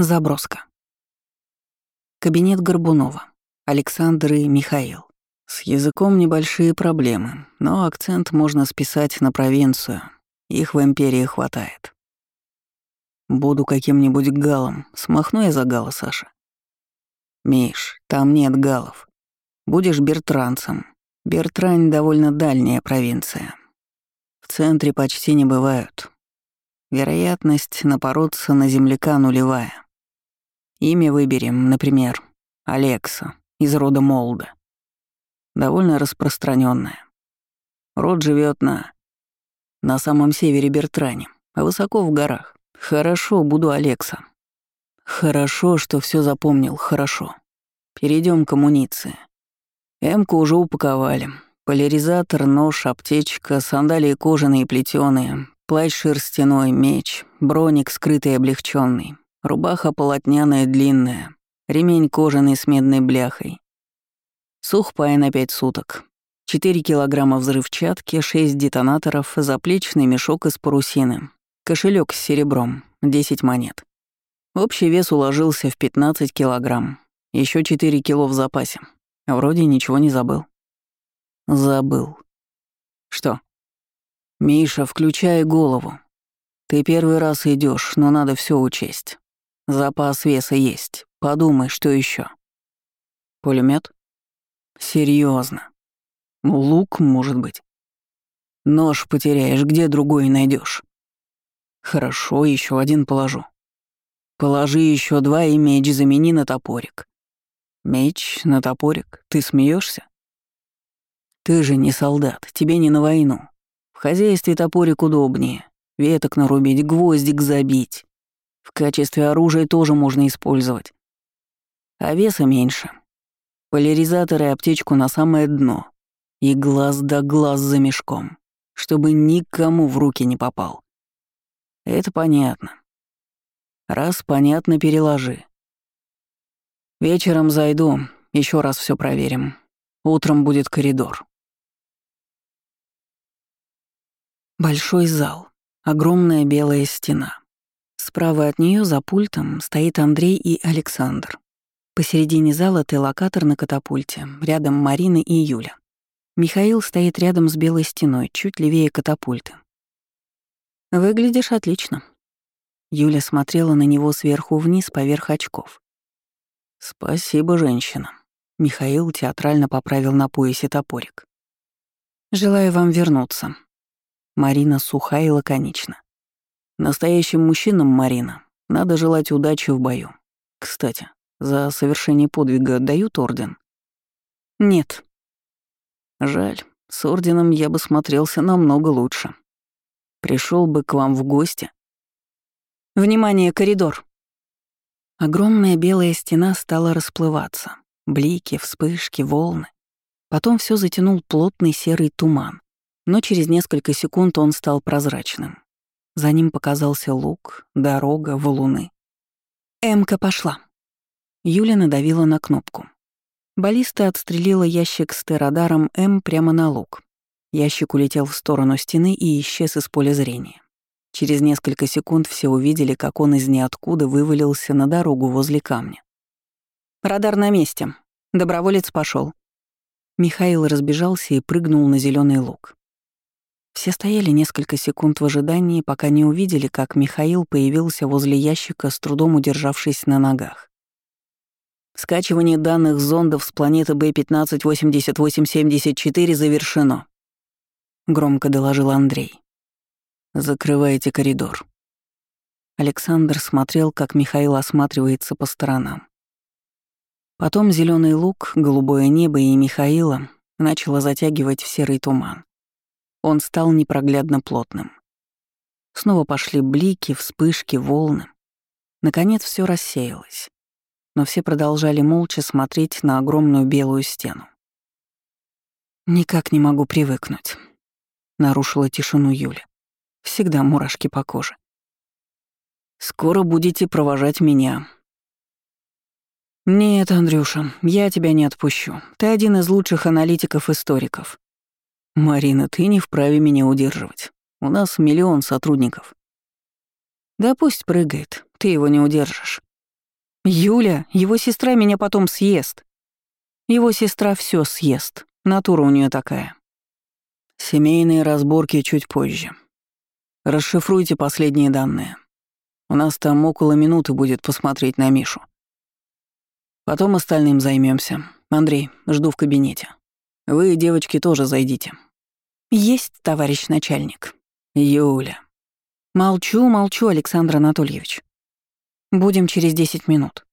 Заброска. Кабинет Горбунова. Александр и Михаил. С языком небольшие проблемы, но акцент можно списать на провинцию. Их в империи хватает. Буду каким-нибудь галом. Смахну я за гала, Саша. Миш, там нет галов. Будешь бертранцем. Бертрань — довольно дальняя провинция. В центре почти не бывают. Вероятность напороться на земляка нулевая. Имя выберем, например, Алекса, из рода Молда. Довольно распространенное. Род живет на... на самом севере Бертрани, высоко в горах. Хорошо, буду Алекса. Хорошо, что все запомнил, хорошо. Перейдем к амуниции. Эмку уже упаковали. Поляризатор, нож, аптечка, сандалии кожаные и плетеные, плащ шерстяной, меч, броник скрытый и облегченный, рубаха полотняная длинная, ремень кожаный с медной бляхой. Сухпай на пять суток. 4 килограмма взрывчатки, 6 детонаторов, заплечный мешок из парусины, кошелек с серебром, 10 монет. Общий вес уложился в 15 килограмм, еще 4 кило в запасе. Вроде ничего не забыл. Забыл. Что? Миша, включай голову. Ты первый раз идешь, но надо все учесть. Запас веса есть. Подумай, что еще. Пулемет? Серьезно. Лук, может быть. Нож потеряешь, где другой найдешь. Хорошо, еще один положу. Положи еще два и меч замени на топорик. Меч на топорик? Ты смеешься? Ты же не солдат, тебе не на войну. В хозяйстве топорик удобнее. Веток нарубить, гвоздик забить. В качестве оружия тоже можно использовать. А веса меньше. Поляризатор и аптечку на самое дно. И глаз да глаз за мешком, чтобы никому в руки не попал. Это понятно. Раз понятно, переложи. Вечером зайду, еще раз все проверим. Утром будет коридор. Большой зал. Огромная белая стена. Справа от нее за пультом стоит Андрей и Александр. Посередине зала телокатор на катапульте, рядом Марина и Юля. Михаил стоит рядом с белой стеной, чуть левее катапульты. «Выглядишь отлично». Юля смотрела на него сверху вниз поверх очков. «Спасибо, женщина». Михаил театрально поправил на поясе топорик. «Желаю вам вернуться», Марина суха и лаконична. Настоящим мужчинам, Марина, надо желать удачи в бою. Кстати, за совершение подвига дают орден? Нет. Жаль, с орденом я бы смотрелся намного лучше. Пришел бы к вам в гости. Внимание, коридор. Огромная белая стена стала расплываться. Блики, вспышки, волны. Потом все затянул плотный серый туман но через несколько секунд он стал прозрачным. За ним показался луг, дорога, валуны. «Эмка пошла». Юля надавила на кнопку. Баллиста отстрелила ящик с терадаром М прямо на луг. Ящик улетел в сторону стены и исчез из поля зрения. Через несколько секунд все увидели, как он из ниоткуда вывалился на дорогу возле камня. «Радар на месте. Доброволец пошел. Михаил разбежался и прыгнул на зеленый луг. Все стояли несколько секунд в ожидании, пока не увидели, как Михаил появился возле ящика, с трудом удержавшись на ногах. Скачивание данных зондов с планеты Б-158874 завершено. Громко доложил Андрей. «Закрывайте коридор». Александр смотрел, как Михаил осматривается по сторонам. Потом зеленый луг, голубое небо и Михаила начало затягивать в серый туман. Он стал непроглядно плотным. Снова пошли блики, вспышки, волны. Наконец все рассеялось. Но все продолжали молча смотреть на огромную белую стену. «Никак не могу привыкнуть», — нарушила тишину Юля. «Всегда мурашки по коже». «Скоро будете провожать меня». «Нет, Андрюша, я тебя не отпущу. Ты один из лучших аналитиков-историков. «Марина, ты не вправе меня удерживать. У нас миллион сотрудников». «Да пусть прыгает, ты его не удержишь. Юля, его сестра меня потом съест. Его сестра все съест. Натура у нее такая. Семейные разборки чуть позже. Расшифруйте последние данные. У нас там около минуты будет посмотреть на Мишу. Потом остальным займемся. Андрей, жду в кабинете. Вы, девочки, тоже зайдите. Есть, товарищ начальник. Юля. Молчу, молчу, Александр Анатольевич. Будем через 10 минут.